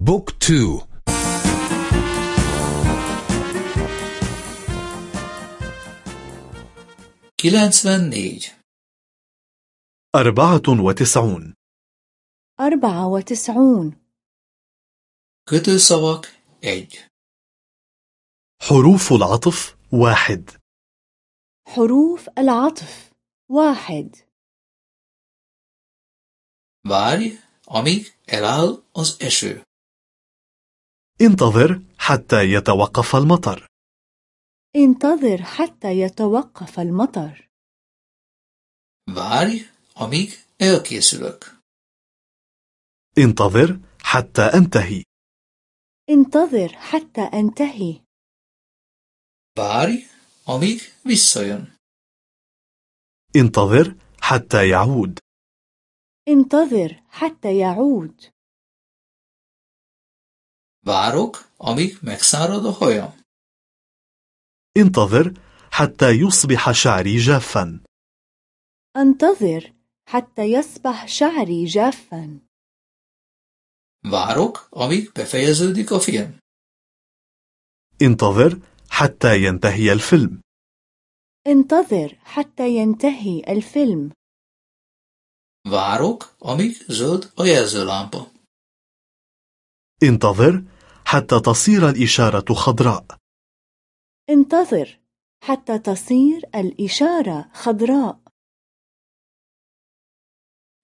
book two. kilencvennégy أربعة وتسعون. أربعة وتسعون. kötőszavak egy حروف العطف واحد. حروف العطف واحد. Várj, amíg eláll az eső. انتظر حتى يتوقف المطر. انتظر حتى يتوقف المطر. Várj, amíg elkészülök. انتظر حتى أنتهي. انتظر حتى أنتهي. Várj, amíg visszajön. انتظر حتى يعود. انتظر حتى يعود. Várok, amíg megszárad a hajam. انتظر حتى يصبح شعري جافا انتظر حتى يصبح شعري جافا Várok, amíg befejeződik a film. انتظر حتى ينتهي الفيلم انتظر حتى ينتهي الفيلم Várok, amíg zöld a jelzőlámpa. انتظر حتى تصير الإشارة خضراء انتظر حتى تصير الإشارة خضراء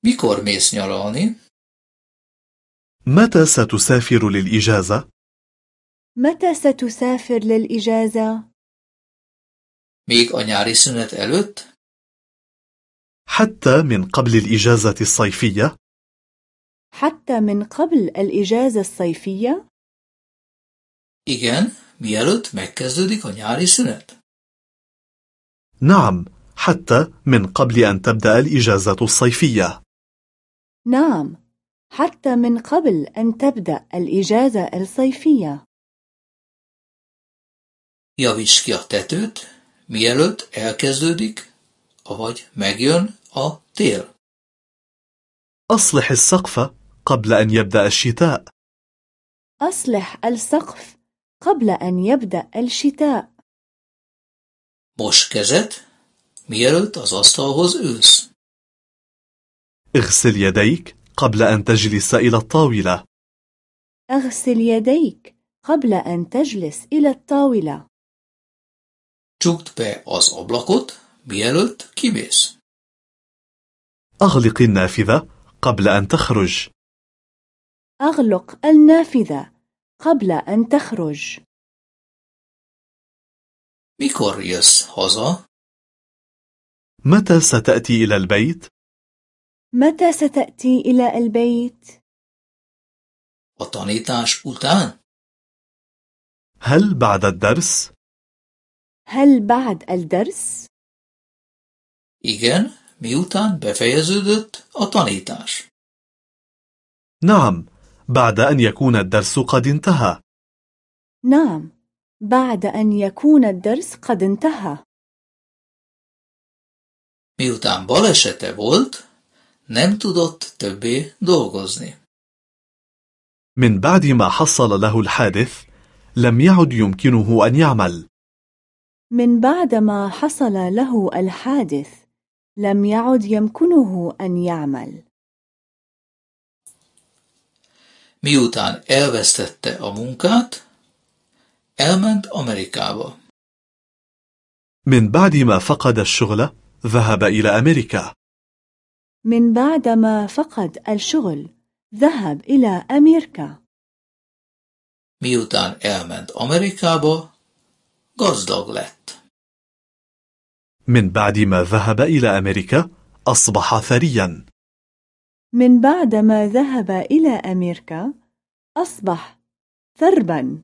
Mikor mész nyaralni? متى ستسافر للإجازة؟ متى ستسافر للإجازة؟ Még a nyári szünet előtt? حتى من قبل الإجازة الصيفية؟ حتى من قبل الإجازة الصيفية؟ Igen, mielőtt megkezdődik a nyári szünet. نعم حتى من قبل أن تبدأ الإجازة الصيفية نعم حتى من قبل أن تبدأ الإجازة الصيفية Javíts ki a tetőt, mielőtt elkezdődik, avagy megjön a tél. أصلح السقف قبل أن يبدأ الشتاء أصلح السقف قبل أن يبدأ الشتاء. Mos kezet, mielőtt az asztalhoz ülsz. اغسل يديك قبل أن تجلس إلى الطاولة. أغسل يديك قبل أن تجلس إلى الطاولة. Csukd be az ablakot, mielőtt kimész. أغلق النافذة قبل أن تخرج. أغلق النافذة. قبل أن تخرج Mikor jössz haza? متى ستأتي إلى البيت؟ متى ستأتي إلى البيت؟ A tanítás után? هل بعد الدرس؟ هل بعد الدرس؟ Igen, miután befejeződött a tanítás. نعم بعد أن يكون الدرس قد انتهى. نعم بعد أن يكون الدرس قد انتهى. Miután balesete volt, nem tudott többé dolgozni. من بعد ما حصل له الحادث لم يعد يمكنه أن يعمل. من بعد ما حصل له الحادث لم يعد يمكنه أن يعمل. Miután elvesztette a munkát, elment Amerikába. من بعد ما فقد الشغل ذهب إلى أمريكا من بعد ما فقد الشغل ذهب إلى أمريكا Miután elment Amerikába, gazdag lett. من بعد ما ذهب إلى أمريكا أصبح ثريا من بعد ما ذهب إلى أمريكا أصبح ثربا.